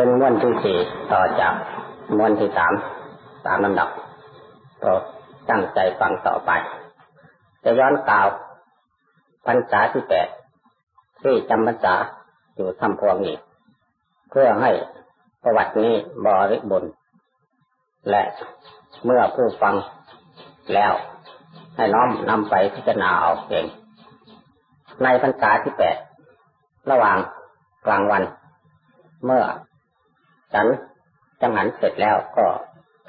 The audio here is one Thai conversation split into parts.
เป็นม้วนที่สี่ต่อจากม้วนที่สามตามลำดับโปรดตั้งใจฟังต่อไป จะย้อนกล่าวพรรษาที่แปดที่จำพรรษาอยู่ทำพวงนี้ เพื่อให้ประวัตินี้บริบูรณ์และเมื่อผู้ฟังแล้ว ให้น้อมนำไปพิจารณาเอาเองในพรรษาที่แปดระหว่างกลางวัน เมื่อ ฉันจังหันเสร็จแล้วก็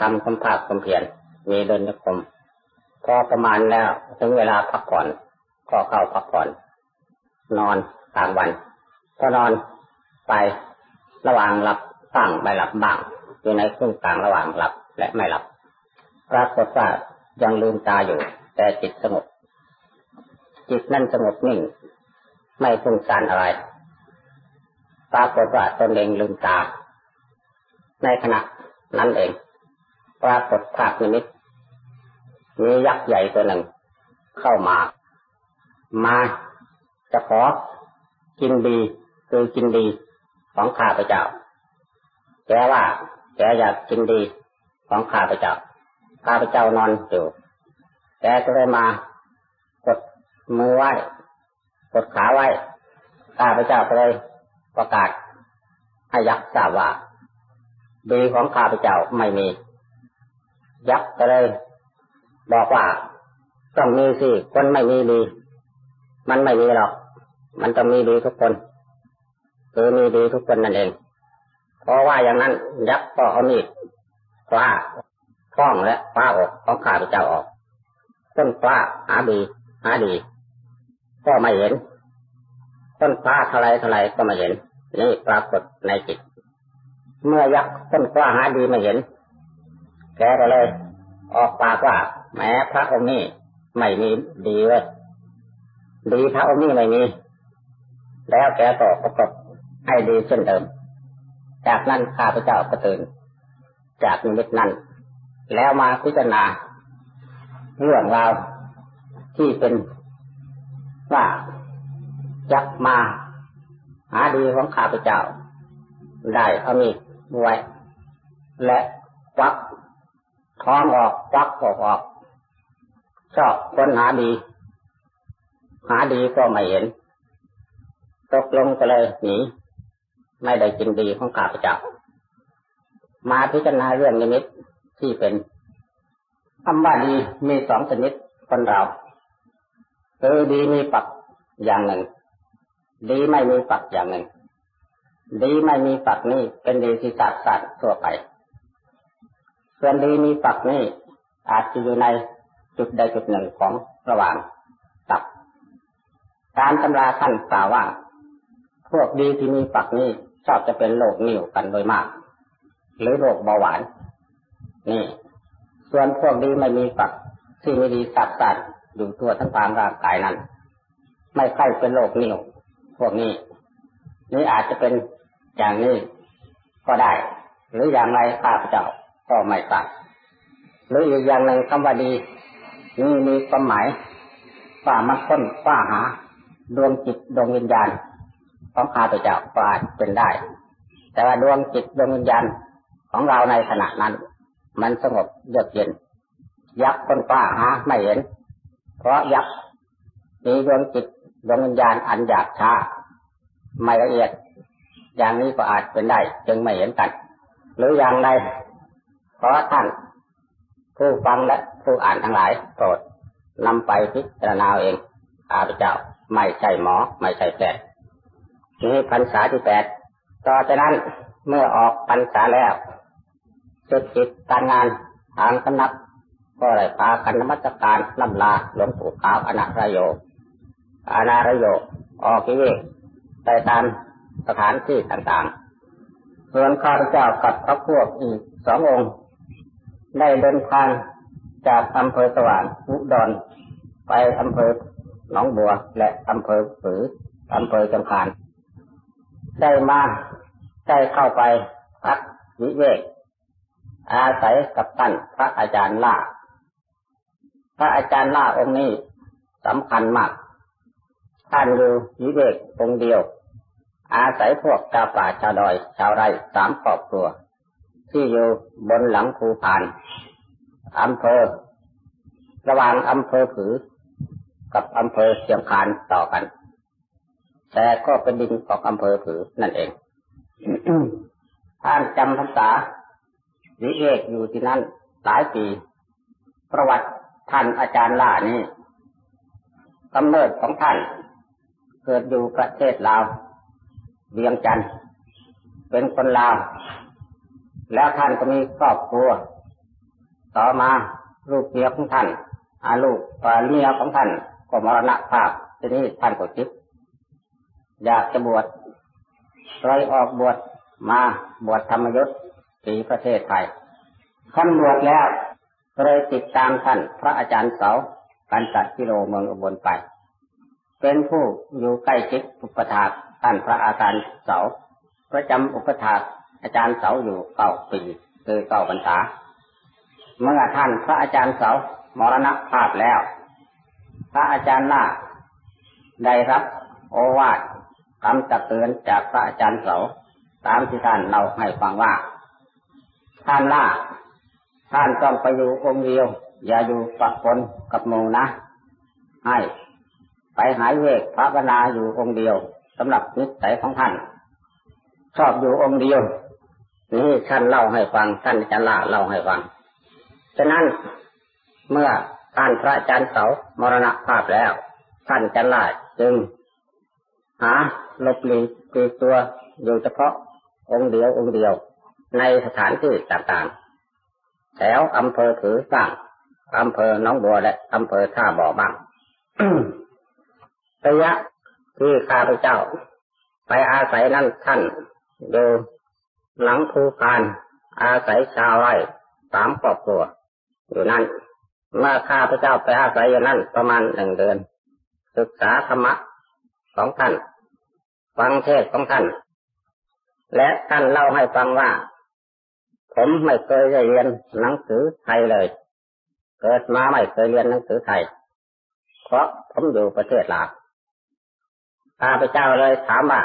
ทำความภาคความเพียรมีเดินยกรมพอประมาณแล้วถึงเวลาพักผ่อน ก็เข้าพักผ่อน นอนกลางวัน ก็นอนไประหว่างหลับบ้างไม่หลับบ้างอยู่ในครึ่งกลางระหว่างหลับและไม่หลับปรากฏว่ายังลืมตาอยู่ แต่จิตสงบจิตนั่นสงบนิ่ง ไม่ฟุ้งซ่านอะไรปรากฏว่าตนเองลืมตา ในขณะนั้นเองปรากฏภาพนิมิตมียักษ์ใหญ่ตัวหนึ่ง เข้ามา มาจะขอกินดีคือกินดีของข้าพเจ้าแกว่าแกอยากกินดีของข้าพเจ้าข้าพเจ้านอนอยู่แกก็เลยมากดมือไหว้กดขาไหว้ข้าพเจ้าก็เลยประกาศให้ยักษ์ทราบว่า ดีของข้าพเจ้าไม่มี ยักษ์ก็เลย บอกว่าต้องมีสิคนไม่มีดี มันไม่มีหรอก มันต้องมีดีทุกคนคือมีดีทุกคนนั่นเอง เพราะว่าอย่างนั้น ยักษ์ก็เอามีดคว้าท้องและคว้าออกของข้าพเจ้าออกต้นคว้าหาดีหาดีก็ไม่เห็น ต้นคว้าเท่าไรเท่าไรก็ไม่เห็นนี่ปรากฏในจิต เมื่อยักษ์ต้นคว้าหาดีม่เห็น แกก็เลย ออกปากว่าแม้พระองค์นี้ไม่มีดีเว้ยดีพระองค์นี้ไม่มี แล้วแกก็ประกบให้ดีเช่นเดิม จากนั้นข้าพเจ้าก็ตื่น จากนิมิตนั้น แล้วมาพิจารณา เรื่องราวที่เป็นว่าจักมา หาดีของข้าพเจ้า ได้เอามี ไว้และควักท้องออกควักออกออกชอบคนหาดี หาดีก็ไม่เห็น ตกลงก็เลยหนีไม่ได้กินดีของข้าพเจ้ามาพิจารณาเรื่องนิมิตที่เป็นคำว่าดีมีสองชนิดคนเราคือดีมีปักอย่างหนึ่ง ดีไม่มีปักอย่างหนึ่ง ดีไม่มีปักนี่เป็นดีที่ศาสตร์ศาสตร์ทั่วไป ส่วนดีมีปักนี่อาจจะอยู่ในจุดใดจุดหนึ่งของระหว่างตับการตำราท่านกล่าวว่า พวกดีที่มีปักนี่ชอบจะเป็นโรคนิ่วกันโดยมาก หรือโรคเบาหวาน นี่ ส่วนพวกดีไม่มีปัก ที่ไม่ดีสัดสัดอยู่ตัวทั้งตามร่างกายนั้น ไม่ใช่เป็นโรคนิ่วพวกนี้นี่อาจจะเป็น อย่างนี้ก็ได้ หรืออย่างไรข้าพเจ้าก็ไม่ทราบหรืออีกอย่างหนึ่งคำว่าดีนี่มีความหมายว่ามันค้นว่าหาดวงจิตดวงวิญญาณของข้าพเจ้าก็อาจเป็นได้ แต่ว่าดวงจิตดวงวิญญาณของเราในขณะนั้น มันสงบเยือกเย็น ยักษ์คนป้าหาไม่เห็น เพราะยักษ์มีดวงจิตดวงวิญญาณอันหยาบช้าไม่ละเอียด อย่างนี้ก็อาจเป็นได้ จึงไม่เห็นกัน หรืออย่างใดเพราะท่านผู้ฟังและผู้อ่านทั้งหลายโปรดนำไปพิจารณาเองข้าพเจ้าไม่ใช่หมอไม่ใช่แพทย์นี่พรรษาที่แปดต่อจากนั้นเมื่อออกพรรษาแล้วสร็จกิจการงานทางสำนักก็เลยพากันนมัสการลำลาหลวงปู่ขาวอนาระโยอนาระโยออกที่นี่ไปตาม สถานที่ต่างๆส่วนข้าพเจ้ากับพระพวกอีกสององค์ ได้เดินทางจากอำเภอสว่างอุดรไปอำเภอหนองบัว และอำเภอฝืออำเภอจำพาน ได้มาได้เข้าไปพักวิเวก อาศัยกับท่านพระอาจารย์ล่า พระอาจารย์ล่าองค์นี้สำคัญมาก ท่านอยู่วิเวกองเดียว อาศัยพวกชาวป่าชาวดอยชาวไร่สามครอบครัว ที่อยู่บนหลังภูพานอำเภอ ระหว่างอำเภอผือ กับอำเภอเชียงคานต่อกัน แต่ก็เป็นดินของอำเภอผือนั่นเองท่านจำพรรษาวิเอกอยู่ที่นั่นหลายปี ประวัติท่านอาจารย์ล่านี้กำเนิดของท่าน เกิดอยู่ประเทศลาว เวียงจันเป็นคนลาว แล้วท่านก็มีครอบครัว ต่อมาลูกเมียของท่านอาลูกเมียของท่านก็มรณภาพทีนี้ท่านก็คิดอยากจะบวชเลยออกบวชมาบวชธรรมยุทธ์สีประเทศไทยขั้นบวชแล้วเลยติดตามท่านพระอาจารย์เสาการจัดกิโลเมืองอุบลไป เป็นผู้อยู่ใกล้ชิดอุปถาก ท่านพระอาจารย์เสาประจำอุปถาอาจารย์เสาอยู่เก้าปีคือเก้าพรรษา เมื่อท่านพระอาจารย์เสามรณภาพแล้ว พระอาจารย์ล่าได้รับโอวาทคำตักเตือนจากพระอาจารย์เสาตามที่ท่านเราให้ฟังว่า ท่านล่าท่านต้องไปอยู่องค์เดียว อย่าอยู่ปะปนกับหมูนะ ให้ ไปหายเวกพระบนาอยู่องค์เดียว สำหรับนิสัยของท่าน ชอบอยู่องค์เดียว นี่ท่านเล่าให้ฟังท่านจะล่าเล่าให้ฟัง ฉะนั้นเมื่อท่านพระอาจารย์เสามรณภาพแล้ว ท่านจะล่าจึง หาลบหลีกีตัวอยู่เฉพาะองค์เดียวองค์เดียว ในสถานที่ต่างๆ แถวอำเภอถือบ้างอำเภอหนองบัวและอำเภอท่าบ่อบ้างระยะ ที่ข้าพเจ้า ไปอาศัยนั่นท่านอยู่หลังภูพานอาศัยชาวไร่สามครอบครัวอยู่นั่นเมื่อข้าพเจ้าไปอาศัยอยู่นั่นประมาณหนึ่งเดือน ศึกษาธรรมะของท่าน ฟังเทศของท่าน และท่านเล่าให้ฟังว่า ผมไม่เคยเรียนหนังสือไทยเลย เกิดมาไม่เคยเรียนหนังสือไทย เพราะผมอยู่ประเทศลาว ข้าพเจ้าเลยถามว่า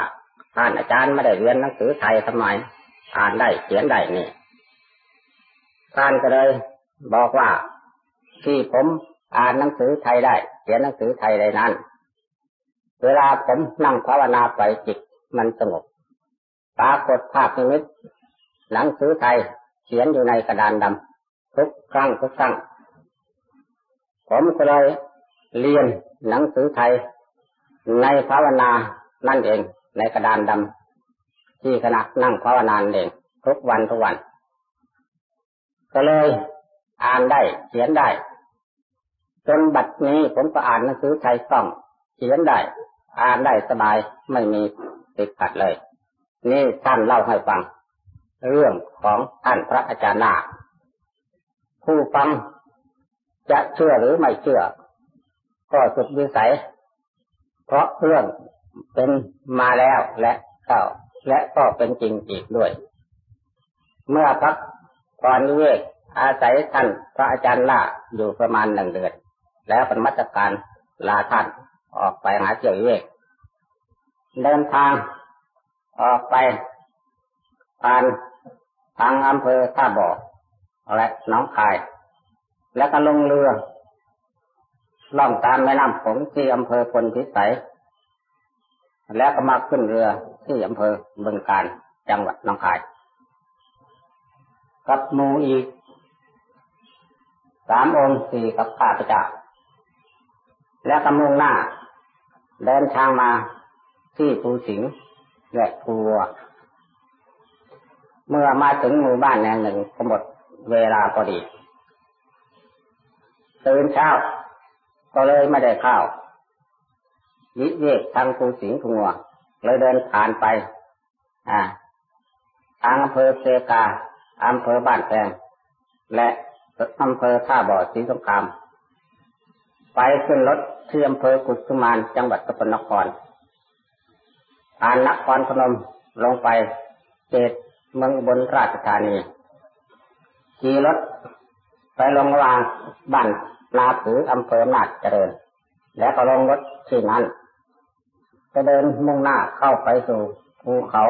ท่านอาจารย์ไม่ได้เรียนหนังสือไทยทำไมอ่านได้เขียนได้นี่ท่านก็เลยบอกว่าที่ผมอ่านหนังสือไทยได้ เขียนหนังสือไทยได้นั้น เวลาผมนั่งภาวนาไปจิตมันสงบปรากฏภาพนิมิตหนังสือไทยเขียนอยู่ในกระดานดำทุกครั้งทุกครั้งผมก็เลยเรียนหนังสือไทย ในภาวนานั่นเอง ในกระดานดำที่ขณะนั่งภาวนาเองทุกวันทุกวัน ก็เลยอ่านได้เขียนได้ จนบัดนี้ผมก็อ่านหนังสือไทยต้องเขียนได้ อ่านได้สบายไม่มีติดขัดเลย นี่ท่านเล่าให้ฟัง เรื่องของท่านพระอาจารย์นาผู้ฟังจะเชื่อหรือไม่เชื่อ ก็สุดวิสัย เพราะเรื่องเป็นมาแล้วและเข้าและก็เป็นจริงอีกด้วย เมื่อพักก่อนเวกอาศัยท่านพระอาจารย์ล่าอยู่ประมาณหนึ่งเดือน แล้วเป็นมัตการลาท่านออกไปหาเจียวเวกเดินทางออกไปผ่านทางอำเภอท่าบ่อและน้องคาย แล้วก็ลงเรือ ล่องตามแม่น้ำผงที่อำเภอพลพิสัย แล้วก็มาขึ้นเรือที่อำเภอบึงการจังหวัดน้องคาย กับมูอีกสามองค์สี่กับข้าพเจ้าแล้วก็มุ่งหน้า เดินทางมาที่ภูสิงห์และภูวัวเมื่อมาถึงหมู่บ้านแห่งหนึ่งก็หมดเวลาพอดีตื่นเช้า ก็เลยไม่ได้เข้าวิเวกทางภูสิงห์ทัวเลยเดินผ่านไป อ่าทางอำเภอเซกาอำเภอบ้านแพงและอำเภอท่าบ่อศรีสงคราม ไปขึ้นรถที่อำเภอกุสุมานจังหวัดสกลนครผ่านนครพนมลงไปเขตเมืองบนราชธานีขี่รถไปลงวางบ้าน นาผืออำเภอนาดเจริญ แล้วก็ลงรถที่นั้นจะเดินมุ่งหน้าเข้าไปสู่ภูเขา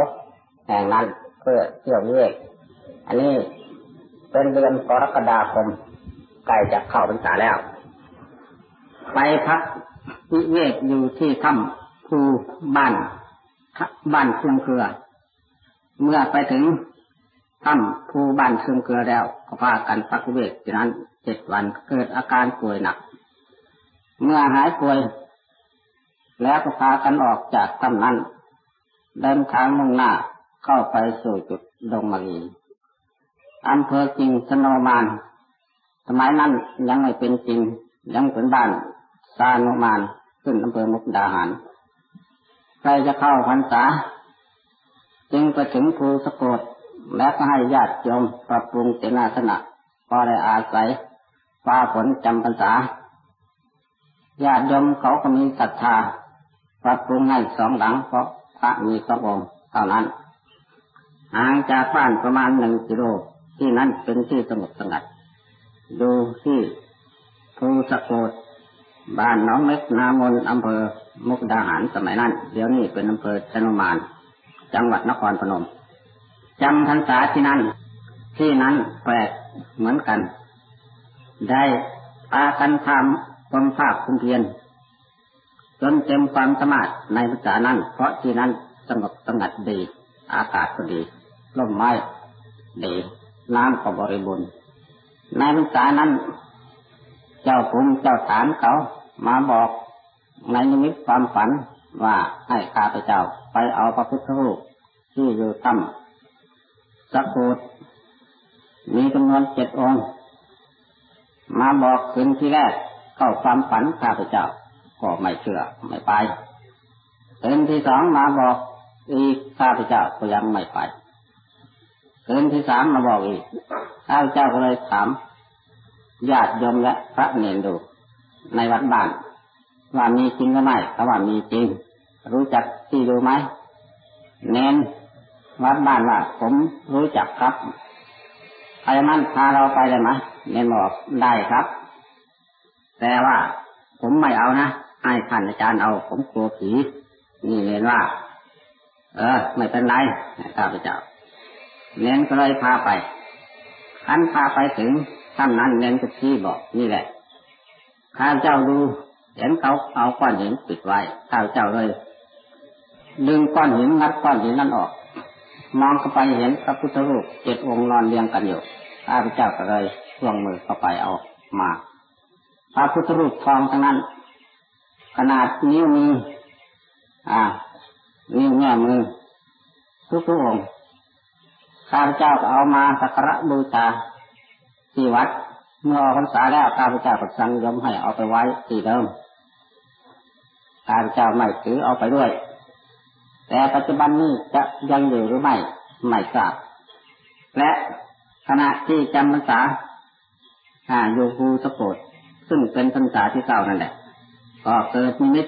แห่งนั้นเพื่อเที่ยวเวกอันนี้เป็นเดือนกรกฎาคมใกล้จะเข้าพรรษาแล้ว ไปพักวิเวกอยู่ที่ถ้ำภูบ้านบ้านครื่องเครือ เมื่อไปถึง ถ้ำภูบ้านเครื่งเครือแล้วก็พากันพักเวกที่นั้นเจ็ดวันเกิดอาการป่วยหนัก เมื่อหายป่วย แล้วก็พากันออกจากถ้ำนั้นเดินทางมุ่งหน้าเข้าไปสู่จุดดงมะลีอำเภอจริงสนมานสมัยนั้นยังไม่เป็นจริง ยังเป็นบ้านซานมานขึ้นอำเภอมุกดาหารใครจะเข้าพรรษา จึงไปถึงภูสะกด และก็ให้ญาติโยมปรับปรุงเสนาสนะพอได้อาศัยฟ้าฝนจำพรรษาญาติโยมเขาก็มีศรัทธาปรับปรุงให้สองหลังเพราะพระมีสององค์เท่านั้นห่างจากบ้านประมาณหนึ่งกิโลที่นั่นเป็นที่สงบสงัด ดูที่ภูสะโกดบ้านน้องเล็กนามนอำเภอมุกดาหารสมัยนั้น เดี๋ยวนี้เป็นอำเภอชนุมาน จังหวัดนครพนม จำพรรษาที่นั่น ที่นั้นแปลกเหมือนกัน ได้พากันทำความภาคคุณเพียรจนเต็มความสามารถในพรรษานั้น เพราะที่นั้นสงบสงัดดี อากาศก็ดีร่มไม้ดีน้ำก็บริบูรณ์ในพรรษานั้น เจ้าคุณเจ้าฐานเขามาบอกในนิมิตความฝันว่าให้ข้าพเจ้าไปเอาพระพุทธรูปที่อยู่ตั้ม สักคูดมีจำนวนเจ็ดองค์ มาบอกคืนที่แรกเข้าความฝันข้าพเจ้า ก็ไม่เชื่อไม่ไปคืนที่สองมาบอกอีกข้าพเจ้าก็ยังไม่ไปคืนที่สามมาบอกอีกข้าพเจ้าก็เลยถามญาติโยมและพระเนนดู ในวัดบ้านว่ามีจริงหรือไม่ถ้าว่ามีจริง รู้จักที่ดูไหมเนน วัดบ้านว่าผมรู้จักครับใครนั้นพาเราไปได้ไหมเนนบอกได้ครับ แต่ว่าผมไม่เอานะให้ท่านอาจารย์เอา ผมกลัวผีนี่เนนว่า เออ ไม่เป็นไรข้าพเจ้าเนนก็เลยพาไปขันพาไปถึงท่านนั้นเนนก็ชี้บอกนี่แหละข้าเจ้าดูเห็นเขาเอาก้อนหินปิดไว้ข้าเจ้าเลย ดึงก้อนหินงัดก้อนหินนั้นออก มองเข้าไปเห็นพระพุทธรูปเจ็ดองค์นอนเรียงกันอยู่ข้าพเจ้าก็เลยช่วงมือเข้าไปเอามา พระพุทธรูปทองทั้งนั้น ขนาดนิ้วมืออ่า นิ้วแง่มือ ทุกทุกองค์ข้าพเจ้าก็เอามาสักการะบูชาที่วัด เมื่อออกพรรษาแล้วข้าพเจ้าก็สั่งยมให้เอาไปไว้ที่เดิมข้าพเจ้าไม่ถือเอาไปด้วย แต่ปัจจุบันนี้จะยังอยู่หรือไม่ไม่ทราบ และขณะที่จำพรรษาอยู่ภูสะโกดซึ่งเป็นพรรษาที่เก่านั่นแหละ ก็เกิดนิมิต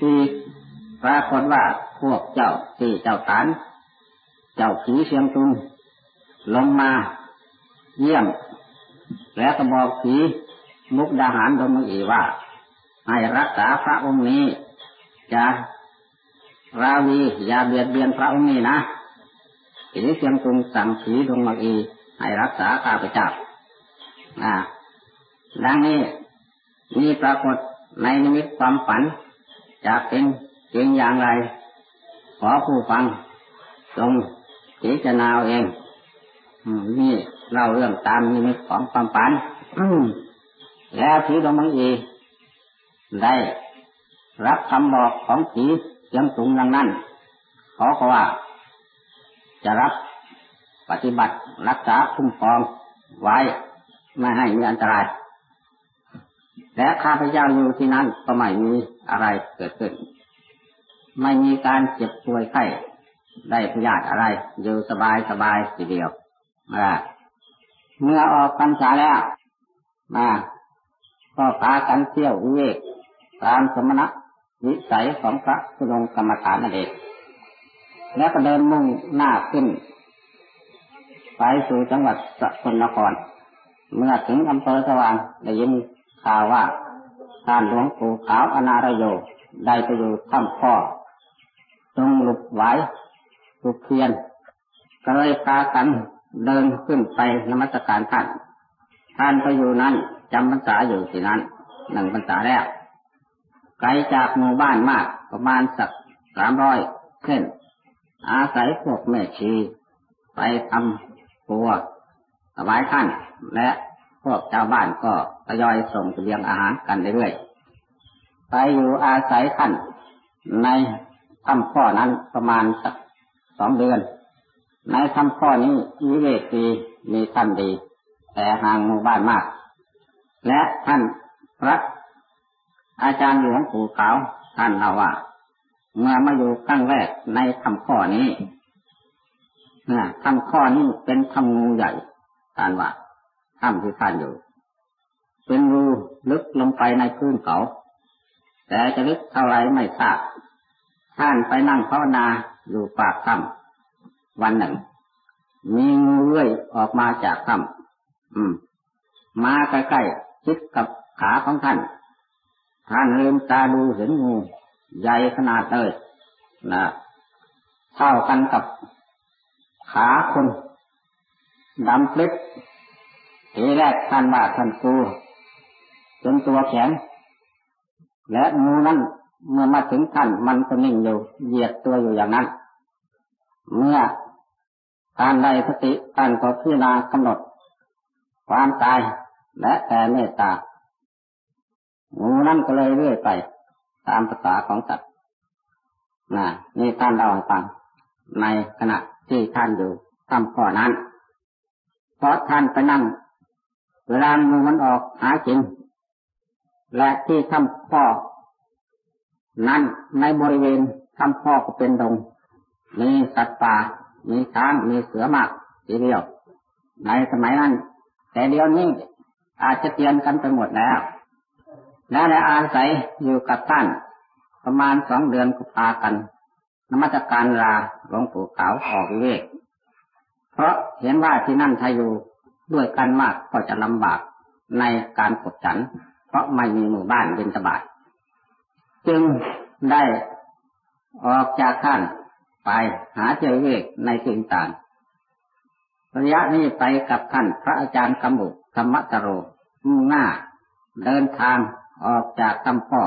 ที่ปรากฏว่าพวกเจ้าที่เจ้าฐาน เจ้าผีเชียงตุงลงมาเยี่ยม แล้วก็บอกผีมุกดาหารดมอีว่า ให้รักษาพระองค์นี้จะ ราวีอย่าเบียดเบียนพระองค์นี้นะผีเชียงตุงสั่งผีดงมัอีให้รักษาข้าพเจ้าอ่าดังนี้มีปรากฏในนิมิตความฝันจะเป็นจริงอย่างไร ขอผู้ฟังจงพิจารณาเองนี่เล่าเรื่องตามนิมิตของความฝันแล้วผีดวงมังอีได้รับคำบอกของผี ยังสูงดังนั้นขอเขาว่า จะรับปฏิบัติรักษาคุ้มครองไว้ไม่ให้มีอันตราย และข้าพเจ้าอยู่ที่นั้นก็ไม่มีอะไรเกิดขึ้น ไม่มีการเจ็บป่วยไข้ได้พยาธิอะไร อยู่สบายสบายทีเดียวมาเมื่อออกพรรษาแล้วมาก็พากันเที่ยววิเวกตามสมณะ วิสัยของพระสุรงกรรมฐานนั่นเองแล้วก็เดินมุ่งหน้าขึ้น ไปสู่จังหวัดสกลนคร เมื่อถึงอำเภอสว่างได้ยินข่าวว่าท่านหลวงปู่ขาวอนารโยได้ไปอยู่ถ้ำพ่อตรงหลรุปไหวรุปเพียนก็เลยพากันเดินขึ้นไปนมัสการท่าน ท่านไปอยู่นั้นจำพรรษาอยู่ที่นั้นหนึ่งพรรษาแล้ว ไกลจากหมู่บ้านมากประมาณสักสามร้อยเส้นอาศัยพวกแม่ชี ไปทำปัวถวายท่าน และพวกชาวบ้านก็ทยอยส่งเสบียงอาหารกันเรื่อยๆไปอยู่อาศัยท่านในถ้ำข้อนั้นประมาณสักสองเดือน ในถ้ำข้อนี้วิเวกดีมีท่านดี แต่ห่างหมู่บ้านมาก และท่านพระ อาจารย์หลวงปู่ขาวท่านเล่าว่าเมื่อมาอยู่ครั้งแรกในทำข้อนี้นะทำข้อนี้เป็นทำงูใหญ่ท่านว่าถ้ำที่ท่านอยู่ เป็นรูลึกลงไปในพื้นเขา แต่จะลึกเท่าไรไม่ทราบท่านไปนั่งภาวนาอยู่ปากถ้ำวันหนึ่ง มีงูเลื้อยออกมาจากถ้ำมมาใกล้ๆชิดกับขาของท่าน ท่านลืมตาดูเห็นงูใหญ่ขนาดเลยนะเท่ากันกับขาคนดำปลิบทีแรกท่านว่าท่านตัวจนตัวแข็ง และงูนั้นเมื่อมาถึงท่านมันก็นิ่งอยู่เหยียดตัวอยู่อย่างนั้น เมื่อท่านได้สติท่านก็พิจารณากำหนด ความตายและแต่เมตตา งูนั่นก็เลยเรื่อยไป ตามภาษาของสัตว์นะนี่ท่านเล่าให้ฟัง ในขณะที่ท่านอยู่ทำข้อนั้น เพราะท่านไปนั่ง เวลางูมันออกหากิน และที่ทำข้อ นั้นในบริเวณทำข้อก็เป็นดง มีสัตว์ป่า มีช้าง มีเสือมากทีเดียว ในสมัยนั้น แต่เดี๋ยวนี้อาจจะเตียนกันไปหมดแล้ว และได้อาศัยอยู่กับท่าน ประมาณสองเดือนก็พากันนมัสการลาหลวงปู่ขาวออกเวก เพราะเห็นว่าที่นั่นถ้าอยู่ด้วยกันมากก็จะลำบากในการกดฉัน เพราะไม่มีหมู่บ้านเป็นสบายจึงได้ออกจากท่านไปหาเจอเวกในสิ่งต่างระยะนี้ไปกับท่านพระอาจารย์กำบุธรรมตโรมุ่งหน้า เดินทาง ออกจากตำพ่อ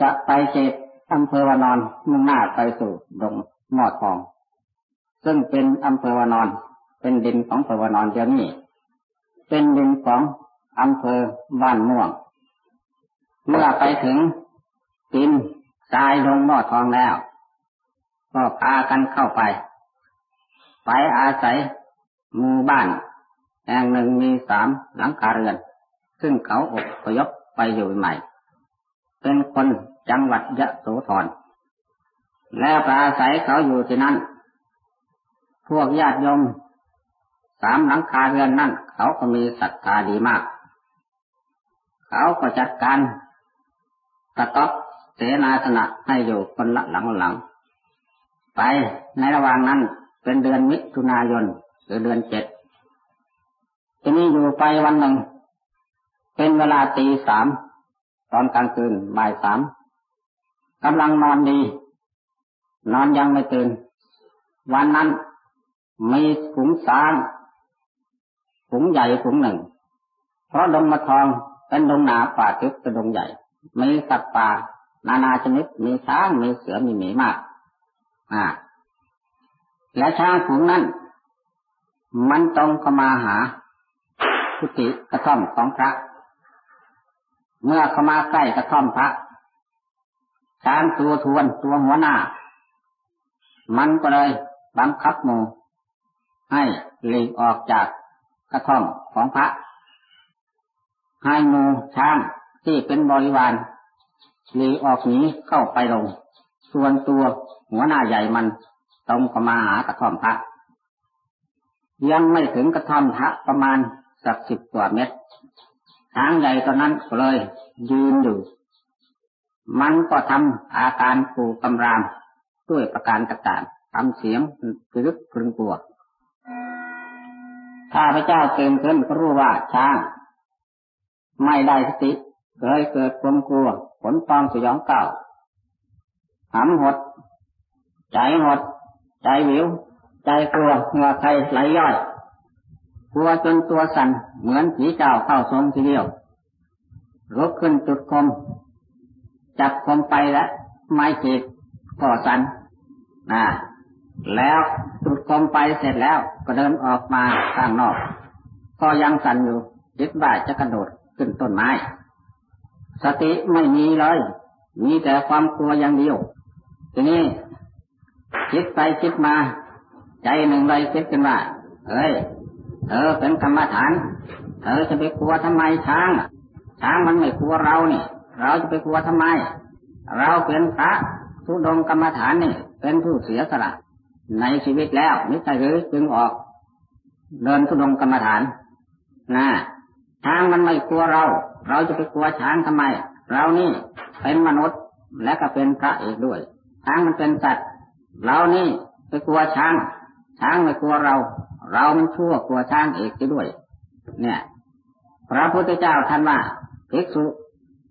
จะไปเขตอำเภอวานอนมุ่งหน้าไปสู่ดงหมอดทอง ซึ่งเป็นอำเภอวานอน เป็นดินของอำเภอวานอนเดียวนี้ เป็นดินของอำเภอบ้านม่วง เมื่อไปถึงกินทรายดงหมอดทองแล้ว ก็พากันเข้าไป ไปอาศัยหมู่บ้านแห่งหนึ่งมีสามหลังคาเรือน ซึ่งเขาอบพยพ ไปอยู่ใหม่ เป็นคนจังหวัดยะโสธรแล้วปราศัยเขาอยู่ที่นั่น พวกญาติโยมสามหลังคาเรือนนั่น เขาก็มีศรัทธาดีมาก เขาก็จัดการกระต๊อบเสนาสนะให้อยู่คนละหลังหลัง ไปในระหว่างนั้นเป็นเดือนมิถุนายนหรือเดือนเจ็ดทีนี้อยู่ไปวันหนึ่ง เป็นเวลาตีสามตอนกลางคืนบ่ายสามกำลังนอนดี นอนยังไม่ตื่น วันนั้นมีฝูงช้างฝูงใหญ่ฝูงหนึ่ง เพราะดงมะทองเป็นดงหนาป่าทึบเป็นดงใหญ่ มีสัตว์ป่า นานาชนิด มีช้างมีเสือมีหมีมาก อ่า และช้างฝูงนั้น มันตรงเข้ามาหาพุติกระท่อมของพระ เมื่อเข้ามาใกล้กระท่อมพระช้างตัวทวนตัวหัวหน้า มันก็เลยบังคับหมูให้หลีกออกจากกระท่อมของพระ ให้หมูช้างที่เป็นบริวารหลีกออกหนีเข้าไปลง ส่วนตัวหัวหน้าใหญ่มันตรงเข้ามาหากระท่อมพระ ยังไม่ถึงกระท่อมพระประมาณสักสิบกว่าเมตร ช้างใหญ่ตอนนั้นเลย ยืนอยู่ มันก็ทำอาการปูกำรามด้วยประการต่างๆทำเสียงกรึกกรึงกลัวข้าพระเจ้าเตือนขึ้นก็รู้ว่าช้างไม่ได้สติเลยเกิดความกลัว ผลฟองสยองเก่าหำหด ใจหด ใจวิว ใจกลัวเหงื่อใครไหลย่อย กลัวจนตัวสั่นเหมือนผีเจ้าเข้าทรงทีเดียวลุกขึ้นจุดคม จับคมไปแล้วไม้จีบก็สั่นนะแล้วจุดคมไปเสร็จแล้วก็เดินออกมาข้างนอก ก็ยังสั่นอยู่คิดว่าจะกระโดดขึ้นต้นไม้ สติไม่มีเลย มีแต่ความกลัวอย่างเดียว ทีนี้คิดไปคิดมา ใจหนึ่งเลยคิดกันว่า เอ้ย เธอเป็นกรรมฐานเธอจะไปกลัวทำไมช้างช้างมันไม่กลัวเรานี่เราจะไปกลัวทำไม เราเป็นพระทุดงกรรมฐานนี่เป็นผู้เสียสละในชีวิตแล้วไม่ใช่หรือจึงออก เดินทุดงกรรมฐานนะช้างมันไม่กลัวเรา เราจะไปกลัวช้างทำไม เรานี่เป็นมนุษย์และก็เป็นพระเอกด้วยช้างมันเป็นสัตว์ เรานี่ไปกลัวช้าง ช้างไม่กลัวเรา เรามันชั่วกลัวช้างเอกด้วย เนี่ย พระพุทธเจ้าท่านว่าภิกษุ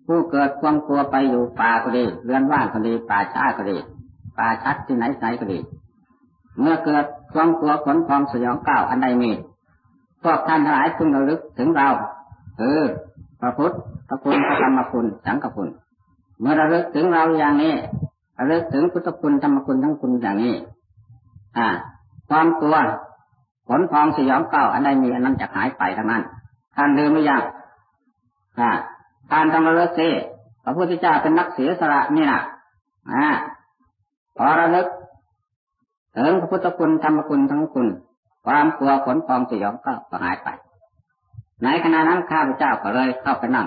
ผู้เกิดความกลัวไปอยู่ป่าก็ดีเรือนว่างก็ดีป่าช้าก็ดีป่าชัดที่ไหนไหนก็ดี เมื่อเกิดความกลัวขนพองสยองก้าวอันใดมีพวกท่านทั้งหลายพึงระลึกถึงเราเออพระพุทธพระคุณพระธรรมคุณสังฆคุณ เมื่อระลึกถึงเราอย่างนี้ระลึกถึงพุทธคุณธรรมคุณทั้งคุณอย่างนี้ อ่า ความกลัว ขนพองสยองเก้าอันใดมีอันนั้นจะหายไปทั้งนั้น ท่านลืมหรือยังอ่าการทำระลึกสิพระพุทธเจ้าเป็นนักเสียสละนี่นะอ่าพอระลึกถึงพระพุทธคุณธรรมคุณทั้งคุณ ความกลัวขนพองสยองก็หายไป ในขณะนั้นข้าพเจ้าก็เลยเข้าไปนั่ง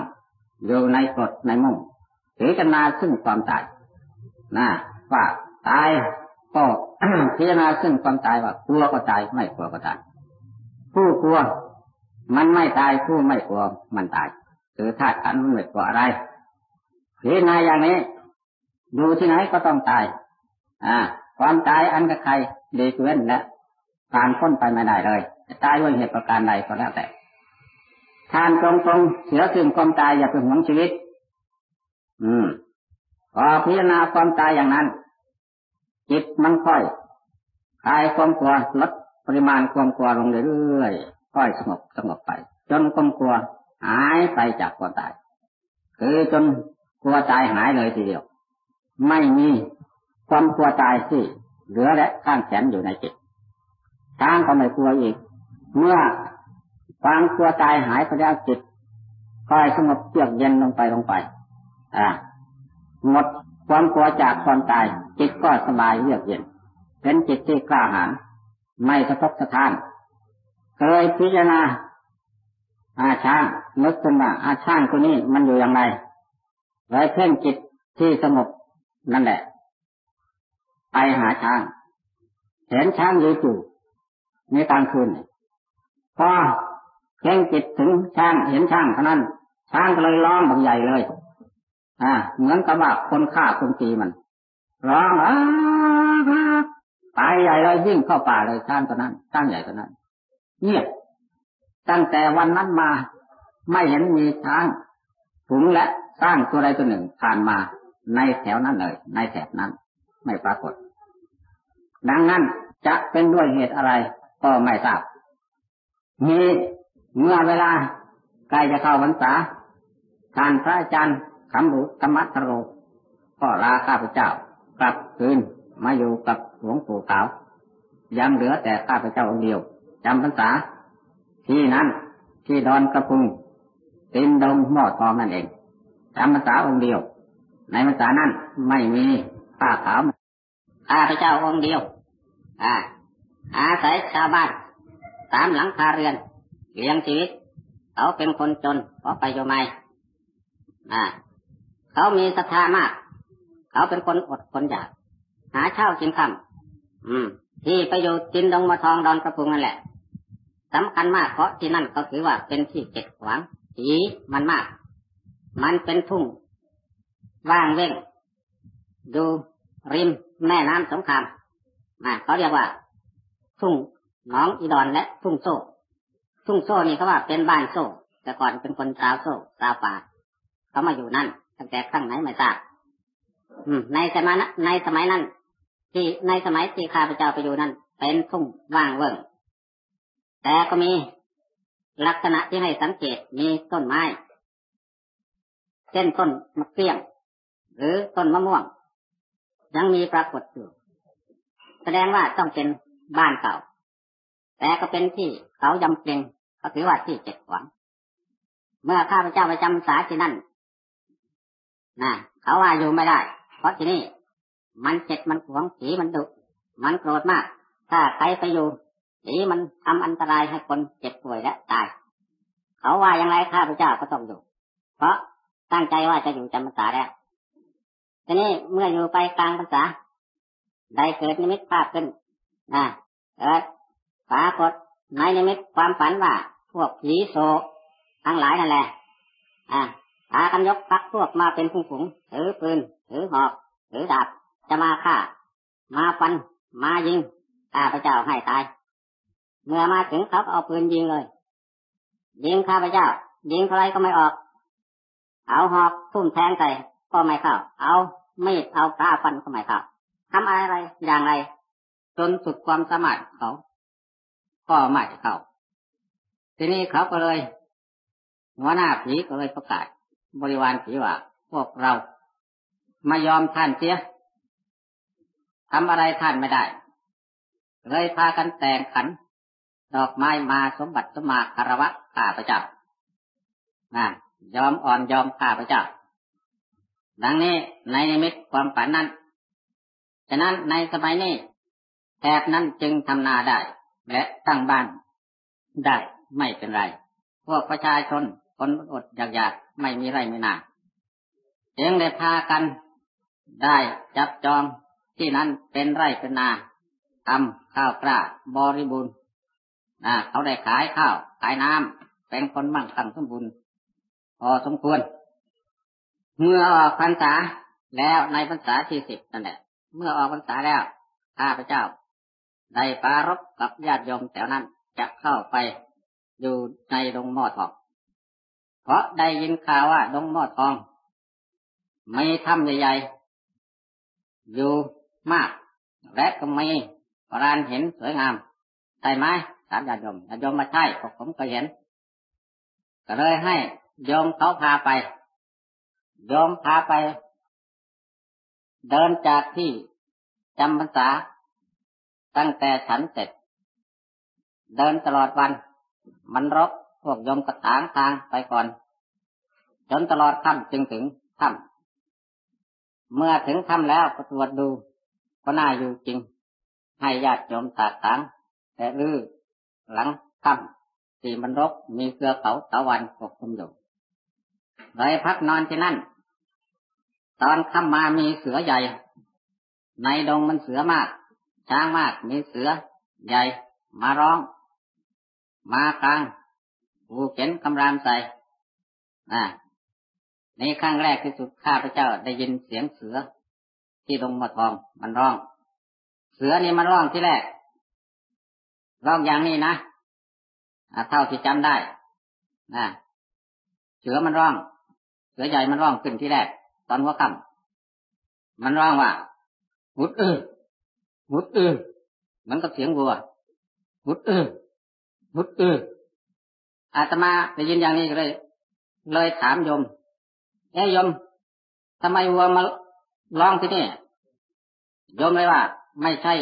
อยู่ในกฎในมุมพิจารณาซึ่งความตายนะว่าตายก็ พิจารณาซึ่งความตายว่ากลัวก็ตายไม่กลัวก็ตายผู้กลัว มันไม่ตายผู้ไม่กลัวมันตายคือธาตุขันมันไม่กลัวอะไรพิจารณาอย่างนี้ ดูที่ไหนก็ต้องตาย อ่า ความตายอันกับใครดีเว้นและการพ้นไปไม่ได้เลยจะตายด้วยเหตุประการใดก็แล้วแต่ทานตรงตรงเสียสิ่งความตายอย่าไปหวงชีวิต อืมพอพิจารณาความตายอย่างนั้น จิตมันค่อยคลายความกลัวลดปริมาณความกลัวลงเรื่อยๆค่อยสงบสงบไป จนความกลัวหายไปจากความตาย คือจนกลัวตายหายเลยทีเดียว ไม่มีความกลัวตายที่เหลือและข้างแขนอยู่ในจิตช้างก็ไม่กลัวอีก เมื่อความกลัวตายหายไปแล้วจิตค่อยสงบเยือกเย็นลงไปลงไป อ่าหมดความกลัวจากความตาย จิตก็สบายเยือกเย็น เป็นจิตที่กล้าหาญไม่สะทกสะท้าน เคยพิจารณา อาช่างนึกขึ้นว่าอาช่างคนนี้มันอยู่อย่างไรไว้เพ่งจิตที่สงบนั่นแหละ ไปหาช้าง เห็นช้างยืนอยู่ในกลางคืนพอเพ่งจิตถึงช้างเห็นช้างเท่านั้น ช้างก็เลยร้องบางใหญ่เลย อ่า เหมือนกับว่าคนฆ่าคนตีมัน ร้องอ้าตายใหญ่เลยยิ่งเข้าป่าเลยช้างตัวนั้นช้างใหญ่ตัวนั้นเงียบตั้งแต่วันนั้นมา ไม่เห็นมีช้างถุงและสร้างตัวใดตัวหนึ่งผ่านมาในแถวนั้นเลย ในแถบนั้น ไม่ปรากฏ ดังนั้นจะเป็นด้วยเหตุอะไรก็ไม่ทราบ มีเมื่อเวลาใกล้จะเข้าพรรษาท่านพระอาจารย์คำบุธรรมัตโรก็ลาข้าพเจ้า กลับคืนมาอยู่กับหลวงปู่ขาวยังเหลือแต่ข้าพเจ้าองค์เดียวจำพรรษา ที่นั้นที่ดอนกระพุงตินดงหม้อทองนั่นเองจำภาษาองค์เดียว ในภาษานั้นไม่มีผ้าขาวข้าพเจ้าองค์เดียว อ่า อาศัยชาวบ้านตามหลังคาเรือนเลี้ยงชีวิต เขาเป็นคนจนเพราะไปโยไม่อ่า เขามีศรัทธามาก เขาเป็นคนอดคนอยาก หาเช่ากินคำอืม ที่ไปอยู่จินดงมาทองดอนกระพุงนั่นแหละสำคัญมากเพราะที่นั่นก็คือว่าเป็นที่เก็บขวางผีมันมาก มันเป็นทุ่ง ว่างเว้งดูริมแม่น้ำสงครามมาเขาเรียกว่า ทุ่งหนองอีดอนและทุ่งโซ่ ทุ่งโซ่นี่เขาว่าเป็นบ้านโซ่ แต่ก่อนเป็นคนชาวโซ่ชาวป่าเขามาอยู่นั่นตั้งแต่ครั้งไหนไม่ทราบ ในสมัยนั้นในสมัยนั้นที่ในสมัยที่ข้าพเจ้าไปอยู่นั้นเป็นทุ่งว่างเวิ้งแต่ก็มีลักษณะที่ให้สังเกตมีต้นไม้ เช่นต้นมะเขือหรือต้นมะม่วง ยังมีปรากฏอยู่ แสดงว่าต้องเป็นบ้านเก่า แต่ก็เป็นที่เขายำเกรงเขาถือว่าที่เจ็ดหวัง เมื่อข้าพเจ้าไปจำสาที่นั่นนะเขาว่าอยู่ไม่ได้ เพราะที่นี่มันเจ็ดมันหวงผีมันดุมันโกรธมาก ถ้าใครไปอยู่ผีมันทำอันตรายให้คนเจ็บป่วยและตาย เขาว่าอย่างไรข้าพเจ้าก็ต้องอยู่ เพราะตั้งใจว่าจะอยู่จำพรรษาแล้วทีนี้เมื่ออยู่ไปกลางพรรษาได้เกิดนิมิตภาพขึ้นนะเกิดปรากฏในนิมิตความฝันว่าพวกผีโศกทั้งหลายนั่นแหละ อ่าพากันยกพักพวกมาเป็นผู้ฝูงถือปืน ถือหอกถือดาบ จะมาฆ่า มาฟัน มายิงข้าพเจ้าให้ตาย เมื่อมาถึงเขาเอาปืนยิงเลย ยิงข้าพเจ้า ยิงเท่าไรก็ไม่ออก เอาหอกทุ่มแทงใส่ก็ไม่เข้า เอามีดเอาผ้าฟันก็ไม่เข้าทำอะไรอย่างไร จนสุดความสามารถเขา ก็ไม่เข้า ทีนี้เขาก็เลยหัวหน้าผีก็เลยประกาศบริวารผีว่าพวกเรา ไม่ยอมท่านเสียทำอะไรท่านไม่ได้ เลยพากันแต่งขัน ดอกไม้มาสมบัติสมาคารวะข้าพเจ้านะยอมอ่อนยอมข้าพเจ้า ดังนี้ในนิมิตความฝันนั้น ฉะนั้นในสมัยนี้แถบนั้นจึงทำนาได้ และตั้งบ้าน ได้ไม่เป็นไร พวกประชาชนคนอดอยากๆไม่มีไรไม่นาจึงได้พากัน ได้จับจองที่นั้นเป็นไร่เป็นนาทำข้าวกล้าบริบูรณ์นะเขาได้ขายข้าวขายน้ำเป็นคนมั่งคั่งสมบูรณ์พอสมควร เมื่อออกพรรษาแล้วในพรรษาที่สิบนั่นแหละ เมื่อออกพรรษาแล้วข้าพเจ้าได้ปารบกับญาติโยมแถวนั้นจะเข้าไปอยู่ในดงหม้อทอง เพราะได้ยินข่าวว่าดงหม้อทอง ไมีถ้ำใหญ่ อยู่มาก และก็มีปรานเห็นสวยงามใช่ไหมถามญาติโยมญาติโยมมาใช่ผมก็เห็น ก็เลยให้โยมเขาพาไป โยมพาไป เดินจากที่จำพรรษา ตั้งแต่ฉันเสร็จ เดินตลอดวัน มันรบพวกโยมกระถางทางไปก่อน จนตลอดค่ำจึงถึงค่ำ เมื่อถึงค่ำแล้วก็ตรวจดู ก็น่าอยู่จริง ให้ญาติโยมตากถางแต่ลือหลังค่ำที่มันรกมีเกลือเขาตะวันปกคลุมอยู่เลยพักนอนที่นั่น ตอนค่ำมามีเสือใหญ่ ในดงมันเสือมาก ช้างมากมีเสือ ใหญ่ มาร้อง มากลางหูเข็นคำรามใส่อ่า ในครั้งแรกที่สุดข้าพเจ้าได้ยินเสียงเสือ ที่ดงมะทองมันร้อง เสือนี่มันร้องที่แรกร้องอย่างนี้นะเท่าที่จำได้นะเสือมันร้อง เสือใหญ่มันร้องขึ้นที่แรก ตอนหัวค่ำมันร้องว่าหุดเออหุดเออมันก็เสียงวัวหุดเออหุดเอออาตมาได้ยินอย่างนี้เลย เลยถามโยม เอ้ยโยมทำไมวัวมาร้องที่นี่โยมเลยว่า ไม่ใช่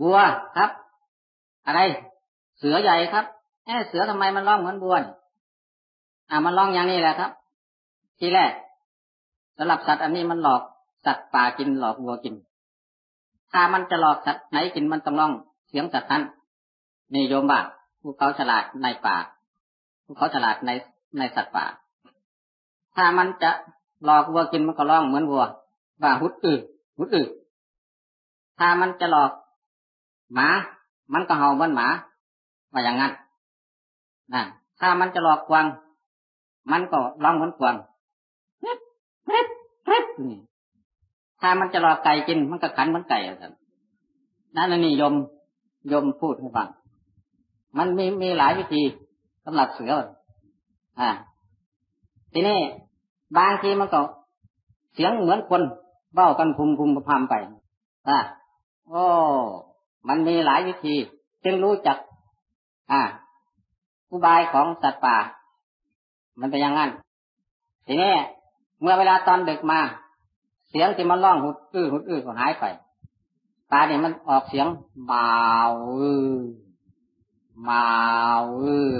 วัวครับ อะไร เสือใหญ่ครับเอ้เสือทำไมมันร้องเหมือนวัวอ่ามันร้องอย่างนี้แหละครับ ทีแรกสำหรับสัตว์อันนี้มันหลอกสัตว์ป่ากินหลอกวัวกิน ถ้ามันจะหลอกสัตว์ไหนกินมันต้องร้องเสียงสัตว์นั้นนี่โยมบ้าผู้เขาฉลาดในป่าผู้เขาฉลาดในในสัตว์ป่า ถ้ามันจะหลอกวัวกินมันก็ร้องเหมือนวัวว่าหุดอืหุดอืถ้ามันจะหลอกหมา มันก็เห่าเหมือนหมาว่าอย่างนั้นนะถ้ามันจะหลอกกวาง มันก็ร้องเหมือนกวางถ้ามันจะรอกไก่กิน มันก็ขันเหมือนไก่อะนั่นนี่ยมยมพูดให้ฟัง มันมีมีหลายวิธีสำหรับเสือ อ่า ทีนี้ บางทีมันก็เสียงเหมือนคนเบ้ากันพุมพุมพามไปอ่าโอ้มันมีหลายวิธี จึงรู้จัก อ่าอุบายของสัตว์ป่า มันเป็นอย่างนั้น ทีนี้เมื่อเวลาตอนดึกมา เสียงที่มันร้องหุดอื้อหุดอื้อก็หายไปตาเนี่ยมันออกเสียงเบาอือเมาอือ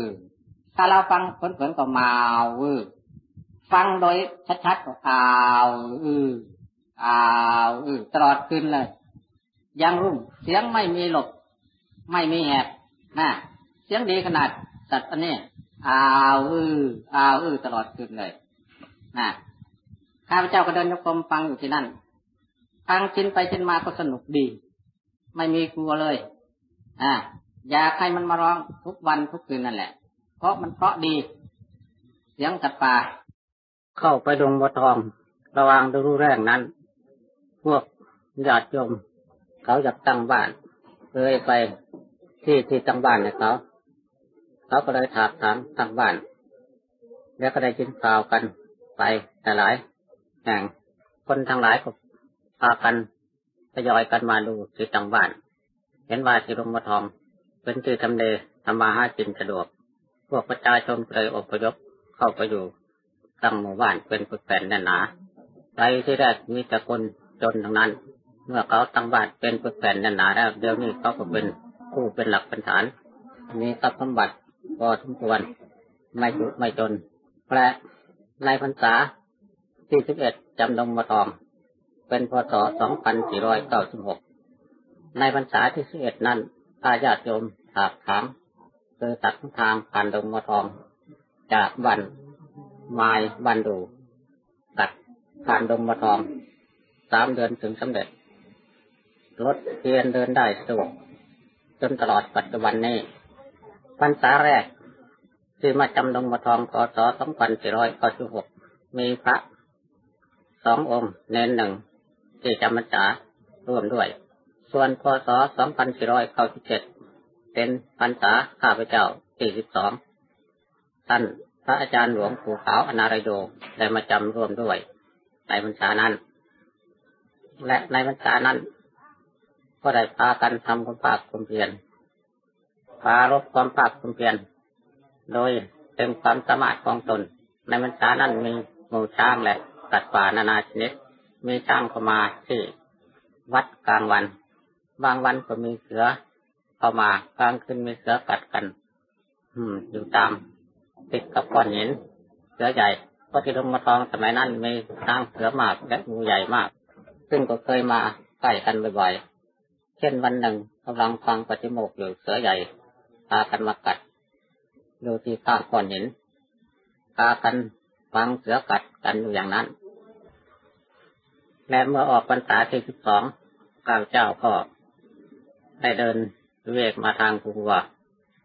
ถ้าเราฟังเผลนๆก็เมาอือ ฟังโดยชัดๆอ้าวอืออ้าวอือตลอดคืนเลย ยังรุ่ง เสียงไม่มีหลบ ไม่มีแหบนะเสียงดีขนาดสัตว์อันนี้อ้าวอืออ้าวอือตลอดคืนเลยนะข้าพเจ้าก็เดินยกกรมฟังอยู่ที่นั่นฟังชินไปชินมาก็สนุกดี ไม่มีกลัวเลย อ่าอยากให้มันมาร้องทุกวันทุกคืนนั่นแหละ เพราะมันเพราะดี เสียงสัตว์ป่า เข้าไปดงบัวทองระหว่างฤดูแรงนั้น พวกญาติโยมเขาอยากตั้งบ้านเลยไปที่ที่ตั้งบ้านเนี่ยเขาเขาก็เลยถากถางตั้งบ้าน แล้วก็ได้กินข้าวกันไปแต่หลายแห่งคนทั้งหลายก็พากันทยอยกันมาดูที่ตั้งบ้าน เห็นว่าที่ดงบัวทอง เป็นที่ทำเลทำมาหากินสะดวก พวกประชาชนเลยอพยพเข้าไปอยู่ ตั้งหมู่บ้านเป็นปึกแผ่นแน่นหนาไปที่แรกมีแต่คนจนทั้งนั้น เมื่อเขาตั้งบ้านเป็นปึกแผ่นแน่นหนาแล้วเดี๋ยวนี้เขาก็เป็นผู้เป็นหลักเป็นฐาน มีทรัพย์สมบัติพอสมควรไม่จุไม่จนแปลในพรรษาที่สิบเอ็ดจำดงมาทองเป็นพศสองพันสี่ร้อยเก้าสิบหกในพรรษาที่สิบเอ็ดนั้นอาญาติโยมถากถางคือตัดทางผ่านดงมาทองจากวัน ไม้วันดูตัดผ่านดงมาทองสามเดือนถึงสำเร็จรถเทียนเดินได้สะดวกจนตลอดปัจจุบันนี้พรรษาแรก ที่มาจำดงมาทองพศสองพันสี่ร้อยเก้าสิบหกมีพระสององค์ เน้นหนึ่งที่จำพรรษาร่วมด้วย ส่วนพศสองพันสี่ร้อยเก้าสิบเจ็ดเป็นพรรษาข้าพเจ้าสี่สิบสองท่าน พระอาจารย์หลวงปู่ขาวอนารโยได้มาจำร่วมด้วย ในพรรษานั้น และในพรรษานั้น ก็ได้พากันทำความภาคความเพียรพารบความภาคความเพียรโดยเต็มความสามารถของตน ในพรรษานั้นมีหมูช้างและสัตว์ป่านานาชนิด มีช้างเข้ามาที่วัดกลางวัน บางวันก็มีเสือเข้ามากลางคืนมีเสือกัดกัน อืม อยู่ตาม ติดกับก้อนหินเสือใหญ่เพระที่ดงมาทองสมัยนั้นมีช้างเสือมากและงูใหญ่มาก ซึ่งก็เคยมาใกล้กันบ่อยๆ เช่นวันหนึ่งกำลังฟังปฏิโมกอยู่เสือใหญ่พากันมากัดดูที่ข้างก้อนหินพากันฟังเสือกัดกันอยู่อย่างนั้นและเมื่อออกพรรษาที่สิบสองข้าเจ้าก็ได้เดินเวกมาทางภูวัว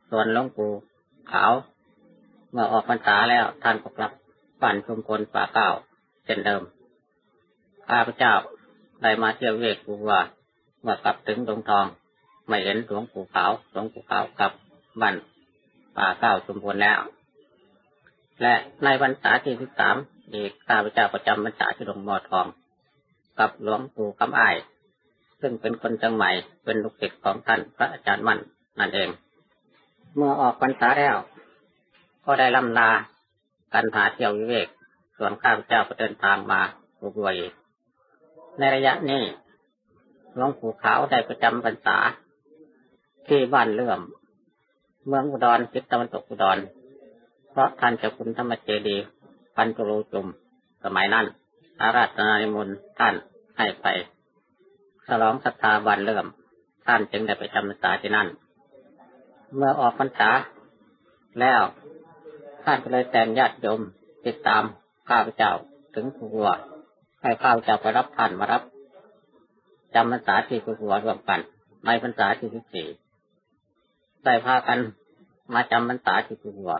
ส่วนหลวงปู่ขาว เมื่อออกพรรษาแล้วท่านก็กลับปั่นชุมพลป่าเก้าเช่นเดิมข้าพเจ้าได้มาเที่ยวเวกภูวัวเมื่อกลับถึงดงทอง ไม่เห็นหลวงปู่ขาวหลวงปู่ขาวกลับบ้านป่าเก้าชุมพลแล้ว และในพรรษาที่สิบสามอีกข้าพเจ้าประจำพรรษาที่ดงมอทอง กับหลวงปู่คำอ้ายซึ่งเป็นคนจังใหม่เป็นลูกศิษย์ของท่านพระอาจารย์มั่นนั่นเอง เมื่อออกพรรษาแล้ว ก็ได้ล่ำลากันหาเที่ยววิเวก ส่วนข้าพเจ้าก็เดินทางมาบุกวยในระยะนี้หลวงปู่ขาวได้ประจำพรรษา ที่บ้านเลื่อม เมืองอุดรทิศตะวันตกอุดร เพราะท่านเจ้าคุณธรรมเจดี พันตุรูจุม สมัยนั้น อาราธนานิมนต์ท่านให้ไปฉลองศรัทธาวันเริ่มท่านจึงได้ไปจำพรรษาที่นั่น เมื่อออกพรรษาแล้ว ท่านก็เลยแต่งญาติโยมติดตามข้าพเจ้าถึงภูหัวให้ข้าพเจ้าไปรับท่านมารับจำพรรษาที่ภูหัวรวมกันในพรรษาที่สิบสี่ได้พากันมาจำพรรษาที่ภูหัว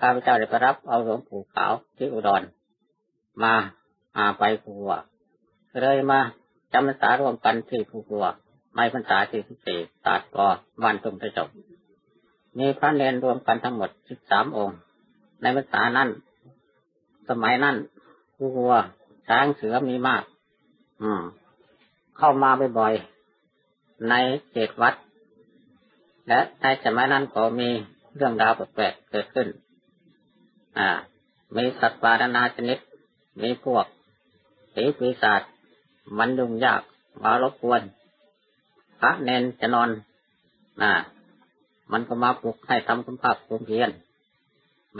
ข้าพเจ้าได้ไปรับเอาหลวงปู่ขาวที่อุดร มาอาไปภูหัวเลยมาจำพรรษาร่วมกันที่ภูหัวในพรรษาที่สิบสี่ตัดกอวันตุมประจบมีพระเนรรวมกันทั้งหมดสิบสามองค์ ในพรรษานั้น สมัยนั้นภูหัวช้างเสือมีมาก อืม เข้ามาบ่อยๆในเขตวัด และในสมัยนั้นก็มีเรื่องราวแปลกๆเกิดขึ้น อ่า มีสัตว์ป่านานาชนิด มีพวกผีปีศาจมันยุ่งยากมารบกวน พระเนนจะนอนน่ะมันก็มาปลุกให้ทำคุณภาพคุณเพียน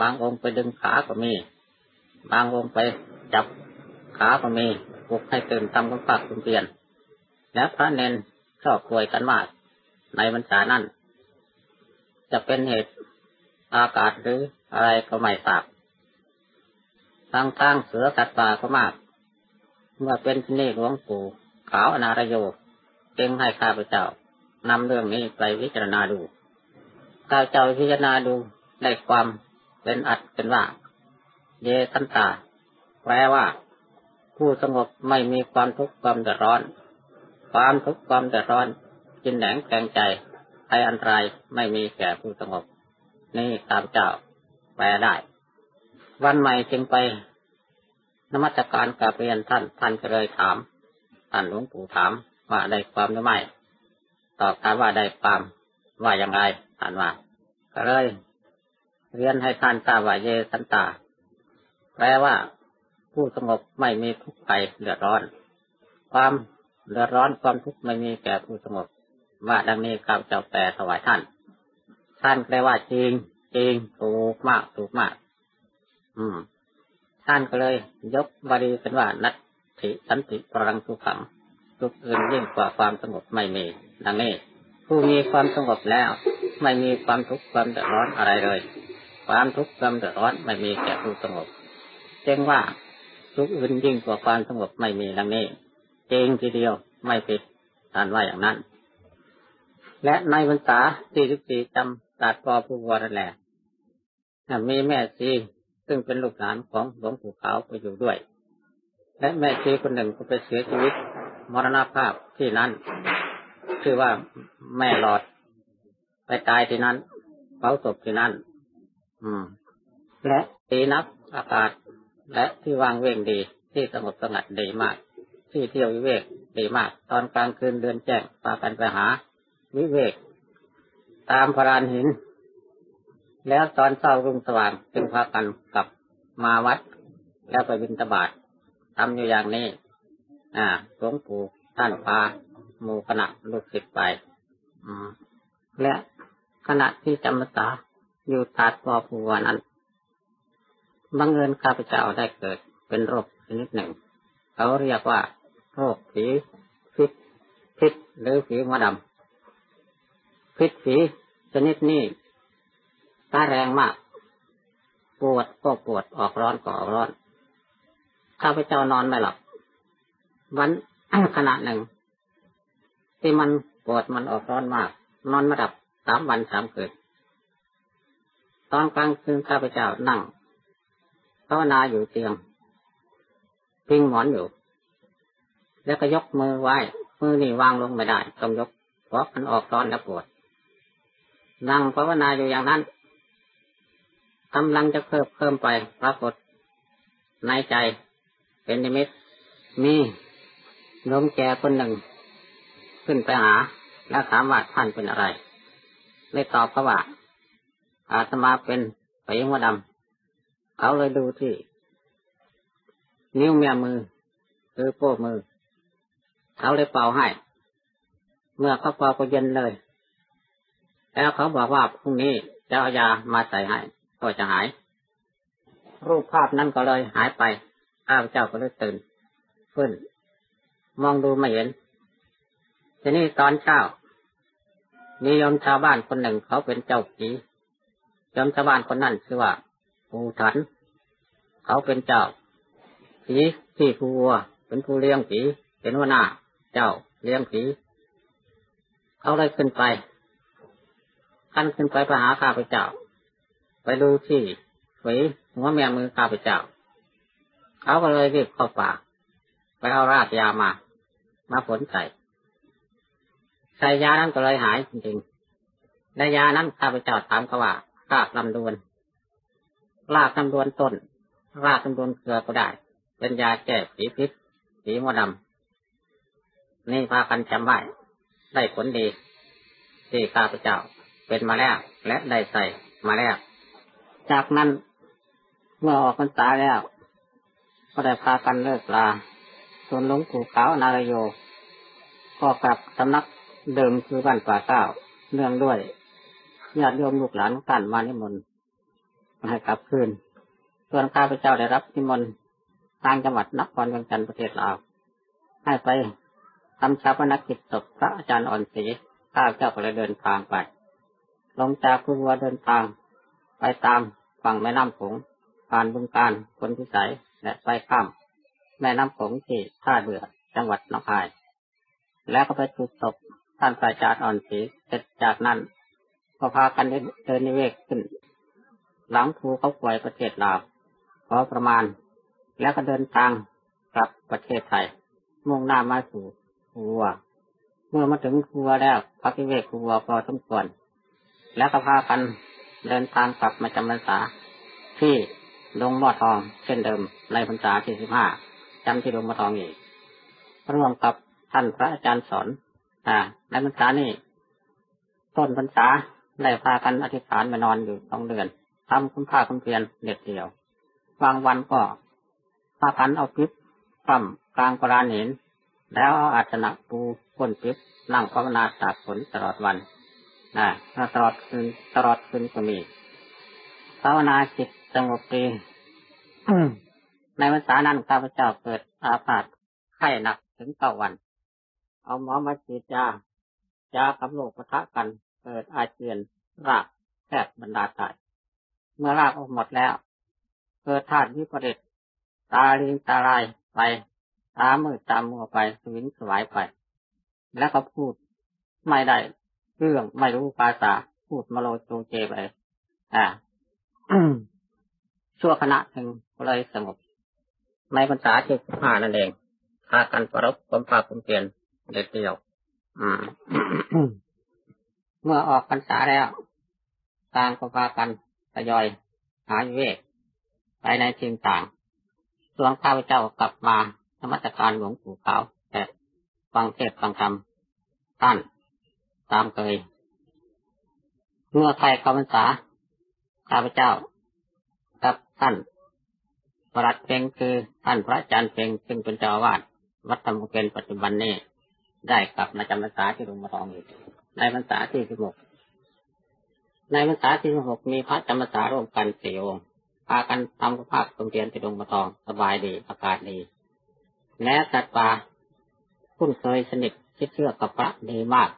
บางองค์ไปดึงขาก็มี บางองค์ไปจับขาก็มีปลุกให้ตื่นทำคุณภาพคุณเพียน และพระเนนชอบป่วยกันมากในบรรษานั้น จะเป็นเหตุอากาศหรืออะไรก็ไม่ทราบทางทางเสือสัตว์ป่าก็มาก เมื่อเป็นที่นี่หลวงปู่ขาวอนารโยจึงให้ข้าพเจ้านำเรื่องนี้ไปวิจารณาดูข้าเจ้าพิจารณาดูได้ความ เป็นอัดเป็นว่า เยสันตา แปลว่า ผู้สงบไม่มีความทุกข์ความเดือดร้อน ความทุกข์ความเดือดร้อนจินแหนงแกงใจภัยอันตรายไม่มีแก่ผู้สงบ นี่ตามเจ้า แปลได้ วันใหม่จึงไปนมัสการกับเรียนท่าน ท่านก็เลยถาม ท่านหลวงปู่ถามว่าได้ความหรือไม่ ตอบถามว่าได้ความ ว่าอย่างไรท่านว่าก็เลย เรียนให้ท่านทราบว่าเยสันตา แปลว่า ผู้สงบไม่มีทุกข์ภัยเดือดร้อน ความเดือดร้อนความทุกข์ไม่มีแก่ผู้สงบ ว่าดังนี้ข้าพเจ้าแปลถวายท่าน ท่านแปลว่าจริง จริงถูกมากถูกมาก อืม ท่านก็เลย ยกบาลีเป็นว่านัตถิสันติปรังทุขังทุกอื่นยิ่งกว่าความสงบไม่มี ดังนี้ ผู้มีความสงบแล้ว ไม่มีความทุกข์ความเดือดร้อนอะไรเลย ความทุกข์ความเดือดร้อนไม่มีแก่ผู้สงบเจงว่าทุกอื่นยิ่งกว่าความสงบไม่มีดังนี้จริงทีเดียวไม่ผิดท่านว่าอย่างนั้น และในพรรษาที่สิบสี่จำตัดปอผู้วรแหละมีแม่ชีซึ่งเป็นลูกหลานของหลวงปู่ขาวไปอยู่ด้วย และแม่ชีคนหนึ่งก็ไปเสียชีวิตมรณภาพที่นั้นชื่อว่าแม่หลอด ไปตายที่นั้นเผาศพที่นั้น และตีนับอากาศ และที่วางเวงดีที่สงบสงัดดีมาก ที่เที่ยววิเวกดีมาก ตอนกลางคืนเดือนแจ้งพากันไปหา วิเวก ตามพรานหิน แล้วตอนเช้ารุ่งสว่างจึงพากันกลับมาวัด แล้วไปบิณฑบาตทำอยู่อย่างนี้ อ่าหลวงปู่ท่านพาหมู่คณะลูกศิษย์ไป อืม และขณะที่จำพรรษา อยู่ตัดปอผูวนั้นบังเอิญข้าพเจ้าได้เกิดเป็นโรคชนิดหนึ่ง เขาเรียกว่า โรคผีพิษพิษหรือผีมะดำพิษผีชนิดนี้ตาแรงมาก ปวดก็ปวดออกร้อนก็ออกร้อน ข้าพเจ้านอนไม่หลับวันขณะหนึ่ง ที่มันปวดมันออกร้อนมาก นอนไม่หลับสามวันสามคืน ตอนกลางคืนข้าพเจ้านั่งภาวนาอยู่เตียงพิงหมอนอยู่ แล้วก็ยกมือไหว้มือนี่วางลงไม่ได้ต้องยกเพราะมันออกร้อนและปวด นั่งภาวนาอยู่อย่างนั้นกำลังจะเพิ่มเพิ่มไปปรากฏในใจเป็นนิมิตมีโยมแก่คนหนึ่ง ขึ้นไปหา แล้วถามว่าท่านเป็นอะไรเลยตอบเขาว่า อาตมาเป็นไปยังวดำเขาเลยดูที่ นิ้วแม่มือคือโป้มือ เขาเลยเป่าให้ เมื่อเขาเป่าก็เย็นเลย แล้วเขาบอกว่าพรุ่งนี้จะเอายามาใส่ให้ก็จะหาย รูปภาพนั้นก็เลยหายไปข้าพเจ้าก็เลยตื่นขึ้น มองดูไม่เห็น ทีนี้ตอนเช้ามีโยมชาวบ้านคนหนึ่งเขาเป็นเจ้าผี โยมชาวบ้านคนนั้นชื่อว่าปูถัน เขาเป็นเจ้าผีที่ผู้วัว เป็นผู้เลี้ยงผีเป็นหัวหน้า เจ้าเลี้ยงผีเขาเลยขึ้นไปขั้นขึ้นไปไปหาข้าพเจ้า ไปดูที่ฝีหัวแม่มือข้าพเจ้า เขาก็เลยรีบเข้าป่าไปเอาราดยามา มาผลใส่ใส่ยานั้นก็เลยหายจริงๆในยานั้นข้าพเจ้าถามเขาว่า รากลำดวน รากลำดวนต้น รากลำดวนเกลือก็ได้ เป็นยาแก้ผีพิษผีมดดนี่พากันจำไว้ได้ผลดีที่ข้าพเจ้าเป็นมาแล้ว และได้ใส่มาแล้ว จากนั้นเมื่อออกพรรษาแล้ว ก็ได้พากันเลิกลาส่วนหลวงปู่ขาวนารโย ก็กลับสำนักเดิมคือบ้านป่าเก้าเนื่องด้วย ญาติโยมลูกหลานท่านมานิมนต์ให้กลับคืน ส่วนข้าพเจ้าได้รับนิมนต์ทางจังหวัดนครเวียงจันทร์ประเทศลาวให้ไปทำชาปนกิจศพพระอาจารย์อ่อนศรีข้าพเจ้าก็เลยเดินทางไป ลงจากคุวัวเดินทาง ไปตามฝั่งแม่น้ำโขงผ่านบึงการคนพิสัยและไปข้ามแม่น้ำโขงที่ท่าเรือจังหวัดนครแล้วก็ไปจุดศพท่านอาจารย์อ่อนศรีเสร็จจากนั้น ก็พากันเดินนิเวศขึ้น หลังภูเขาป่วยประเทศลาวพอประมาณ แล้วก็เดินทางกลับประเทศไทย มุ่งหน้ามาสู่คัว เมื่อมาถึงคัวแล้วพักนิเวศคัวพอสมควร แล้วก็พากันเดินทางกลับมาจำพรรษาที่ลงมอทองเช่นเดิมในพรรษาที่สิบห้าจำที่ลงมอทองอีกร่วมกับท่านพระอาจารย์สอนอ่าในพรรษานี่ต้นพรรษา ได้พากันอธิษฐานมานอนอยู่สองเดือนทำคุณค่าคุณเพียรเด็ดเดียว บางวันก็พากันเอาปิ๊บปั้มกลางกรานเห็นแล้วเอาอาชนะปูก้นปิ๊บนั่งภาวนาตากฝนตลอดวันนะตลอดคืนตลอดคืนก็มีภาวนาจิตสงบดีในพรรษานั้นข้าพเจ้าเกิดอาพาธไข้หนักถึงเก้าวัน เอาหมอมาฉีดยายากับโรคปะทะกัน เกิดอาเจียนรากแทบบรรดาตาย เมื่อรากออกหมดแล้ว เกิดธาตุวิปริตตาลิงตาลายไป ตามืดตามัวไปสวิงสวายไป แล้วก็พูดไม่ได้เรื่องไม่รู้ภาษาพูดมาโลโจเจไป อ่าชั่วขณะหนึ่งก็เลยสงบในภาษาที่ห้านั่นเองพากันประรบความภาคความเพียรเด็ดเดียว อืม เมื่อออกพรรษาแล้ว ต่างก็พากันทยอยหาเวกไปในทิ่ต่างส่วนข้าพเจ้ากลับมาธรรมจการหลวงปู่ขาวแต่ฟังเทศฟังธรรมท่านตามเคย เมื่อใครเข้าพรรษาข้าพเจ้ากับท่านประหลัดเพลงคือท่านพระอาจารย์เพลงซึ่งเป็นเจ้าวาสวัดธรรมเกณฑ์ปัจจุบันนี้ได้กลับมาจำพรรษาที่หลวงพ่อทองอีกใน พรรษาที่สิบหกในพรรษาที่สิบหกมีพระจำพรรษาร่วมกันสี่องค์พากันทำภาคตรงเรียนที่ดงมะทอง สบายดีอากาศดีแม้สัตว์ป่าคุ้นเคยสนิทคิดเชื่อกับพระดีมาก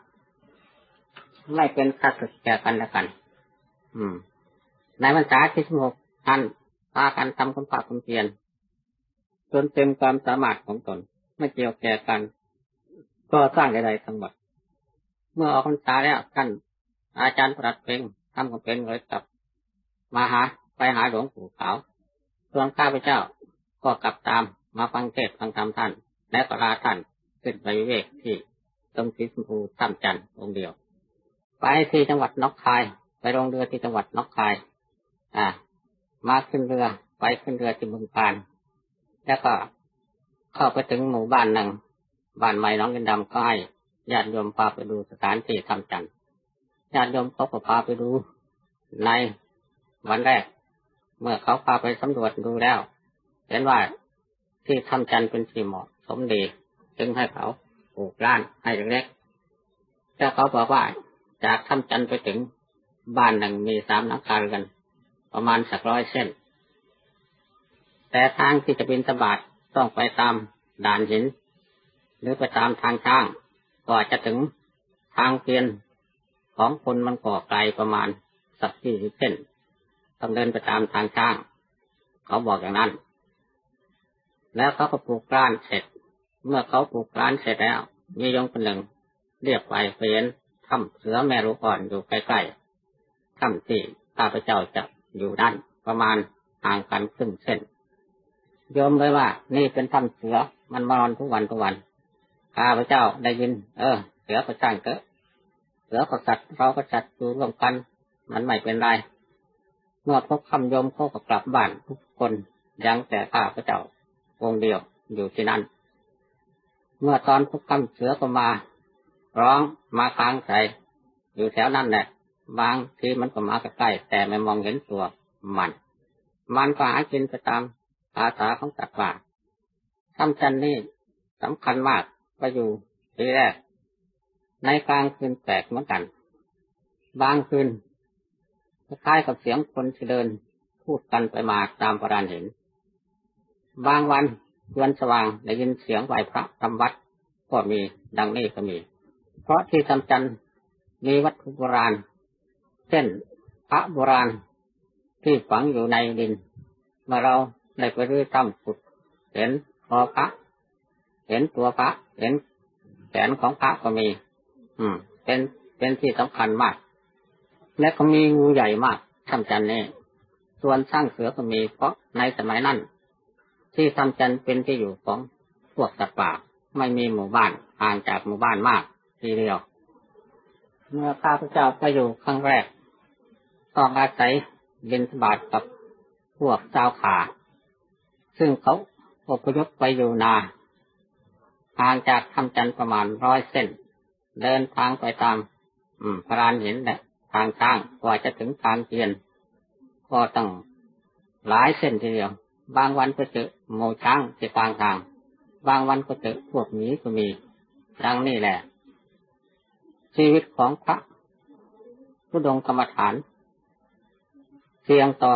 ไม่เป็นขัดแก่กันและกัน อืม ในพรรษาที่สิบหกท่านพากันทำความภาคความเพียรจนเต็มความสามารถของตน ไม่เกี่ยวแก่กัน ก็สร้างใดๆทั้งหมด เมื่อออกพรรษาแล้วท่านอาจารย์ปรัดเพลงทำกับเป็นเลยกลับ มาหาไปหาหลวงปู่ขาวส่วนข้าพเจ้าก็กลับตามมาฟังเทศฟังธรรมท่าน และก็ลาท่านขึ้นไปวิเวกที่ตรงสีชมพูถ้ำจันทร์องเดียว ไปที่จังหวัดนกคาย ไปลงเรือที่จังหวัดนกคาย อ่า มาขึ้นเรือไปขึ้นเรือที่บึงการแล้วก็เข้าไปถึงหมู่บ้านหนึ่งบ้านใหม่น้องกินดำก็ให้ ญาติโยมพาไปดูสถานที่ทำจันทร์ญาติโยมเขาก็พาไปดู ในวันแรก เมื่อเขาพาไปสำรวจดูแล้ว เห็นว่าที่ทำจันทร์เป็นที่เหมาะสมดีจึงให้เขาปลูกร้านให้เล็กๆแล้วเขาบอกว่าจากทำจันทร์ไปถึงบ้านหนึ่งมีสามนักคาเรือนประมาณสักร้อยเส้น แต่ทางที่จะบินสบาดต้องไปตามด่านหิน หรือไปตามทางช่าง กว่าจะถึงทางเปลี่ยนของคนมันก่อไกลประมาณสักสี่สิบเส้นต้องเดินไปตามทางช่าง เขาบอกอย่างนั้น แล้วเขาก็ปลูกร้านเสร็จ เมื่อเขาปลูกร้านเสร็จแล้วมียงคนหนึ่ง เรียกไปเห็นถ้ำเสือแม่ลูกอ่อนอยู่ใกล้ๆถ้ำที่ข้าพเจ้าจะอยู่ด้านประมาณห่างกันครึ่งเส้นยอมเลยว่า นี่เป็นถ้ำเสือมันมานอนทุกวันทุกวัน ข้าพเจ้าได้ยิน เออ เสือก็ช่างเถอะเสือกับสัตว์เราก็จัดอยู่ร่วมกัน มันไม่เป็นไรเมื่อพบคำยมเขาก็กลับบ้านทุกคนยังแต่ข้าพเจ้าองเดียวอยู่ที่นั่น เมื่อตอนทุกคำเสือก็มา ร้องมาค้างใส่อยู่แถวนั้นแหละบางทีมันก็มาใกล้แต่ไม่มองเห็นตัวมัน มันก็หากินไปตามภาษาของสัตว์ป่าทำจันนี่สำคัญมาก ไปอยู่ทีแรก ในกลางคืนแปลกเหมือนกัน บางคืนคล้ายกับเสียงคนที่เดิน พูดกันไปมาตามประดานเห็น บางวันเพื่อนสว่างได้ยินเสียงไหวพระทำวัดก็มีดังนี้ก็มี เพราะที่ทำจันมีวัตถุโบราณ เช่นพระโบราณที่ฝังอยู่ในดิน เมื่อเราได้ไปรื้อถ้ำขุดเห็นคอพระ เห็นตัวพระ เห็นแขนของพระก็มี อืม เป็นเป็นที่สำคัญมาก และก็มีงูใหญ่มากทำจันนี่ส่วนสร้างเสือก็มีเพราะในสมัยนั้น ที่ทำจันเป็นที่อยู่ของพวกสัตว์ป่าไม่มีหมู่บ้านห่างจากหมู่บ้านมากทีเดียว เมื่อข้าพเจ้าไปอยู่ครั้งแรกต้องอาศัยเบินสบาทกับพวกชาวขา ซึ่งเขาอพยพไปอยู่นา ห่างจากทำจันประมาณร้อยเส้น เดินทางไปตาม อืมพรานเห็นแหละทางช้างกว่าจะถึงทางเทียน ก็ต้องหลายเส้นทีเดียว บางวันก็เจอโมช้างที่กลางทาง บางวันก็เจอพวกนี้ก็มี ดังนี้แหละ ชีวิตของพระผู้ดงกรรมฐานเพียงต่อ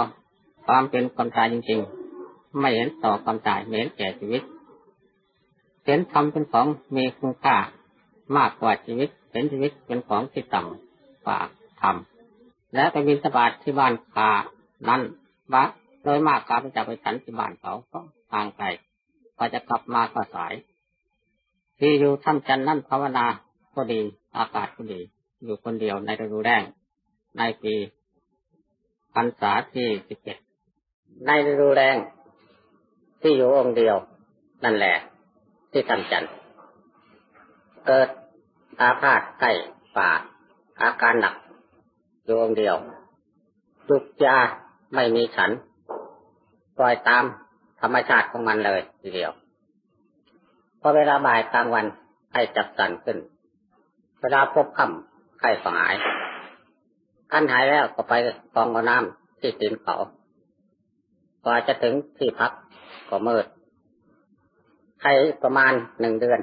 ความเป็นคนตายจริงๆ ไม่เห็นต่อความตายไม่เห็นแก่ชีวิต เห็นธรรมเป็นของมีคุณค่ามากกว่าชีวิตเห็นชีวิตเป็นของที่ต่ำกว่าธรรมและไปบินสบาทที่บ้านคานั้นวะโดยมากข้าพเจ้าไปฉันที่บ้านเขาก็ทางไกลพอจะกลับมาก็สาย ที่อยู่ถ้ำจันนั่นภาวนาก็ดี อากาศก็ดี อยู่คนเดียวในฤดูแล้งในปีพรรษาที่สิบเจ็ดในฤดูแรงที่อยู่องค์เดียว นั่นแหละ ที่ทำจันเกิดอาพาธใกล้ป่าอาการหนักอยู่องเดียวจุกยาไม่มีฉัน ปล่อยตามธรรมชาติของมันเลยทีเดียวพอเวลาบ่ายกลางวันไข้จับสันขึ้น เวลาพบค่ำไข้สหายอันหายแล้วก็ไปกองเอาน้ำที่ตีนเขากว่าจะถึงที่พักก็มืด ไข้ประมาณหนึ่งเดือน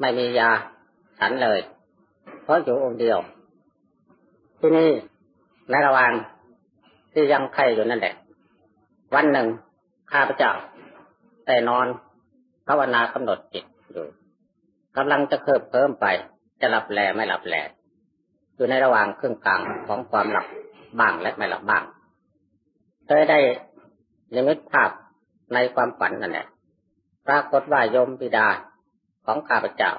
ไม่มียาฉันเลย เพราะอยู่องค์เดียว ที่นี่ในระหว่างที่ยังไข้อยู่นั่นแหละ วันหนึ่งข้าพเจ้าแต่นอนภาวนากำหนดจิตอยู่กำลังจะเคิบเพิ่มไป จะหลับแลไม่หลับแลอยู่ในระหว่างครึ่งกลางของความหลับบ้างและไม่หลับบ้างเคยได้นิมิตภาพในความฝันนั่นแหละ รากฏว่าโยมปิดาของข้าพเจ้า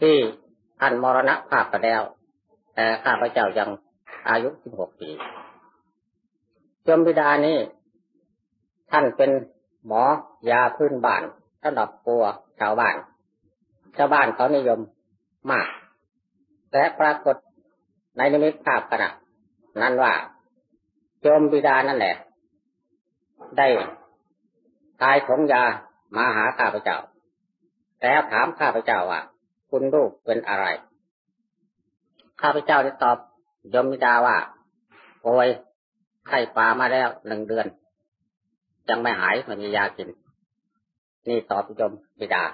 ที่ท่านมรณะภาพไปแล้ว แต่ข้าพเจ้ายังอายุสิบหกปีโยมปิดานี้ท่านเป็นหมอยาพื้นบ้านสำหรับปัวชาวบ้าน ชาวบ้านเขานิยมมาก และปรากฏในนิมิตภาพขณะนั้นว่าโยมบิดานั่นแหละ ได้ทายของยา มาหาข้าพเจ้า แล้วถามข้าพเจ้าว่าคุณลูกเป็นอะไร ข้าพเจ้าได้ตอบยมิดาว่าโอยไข้ปลามาแล้วหนึ่งเดือน ยังไม่หายไม่มียากิน นี่ตอบยมบิดา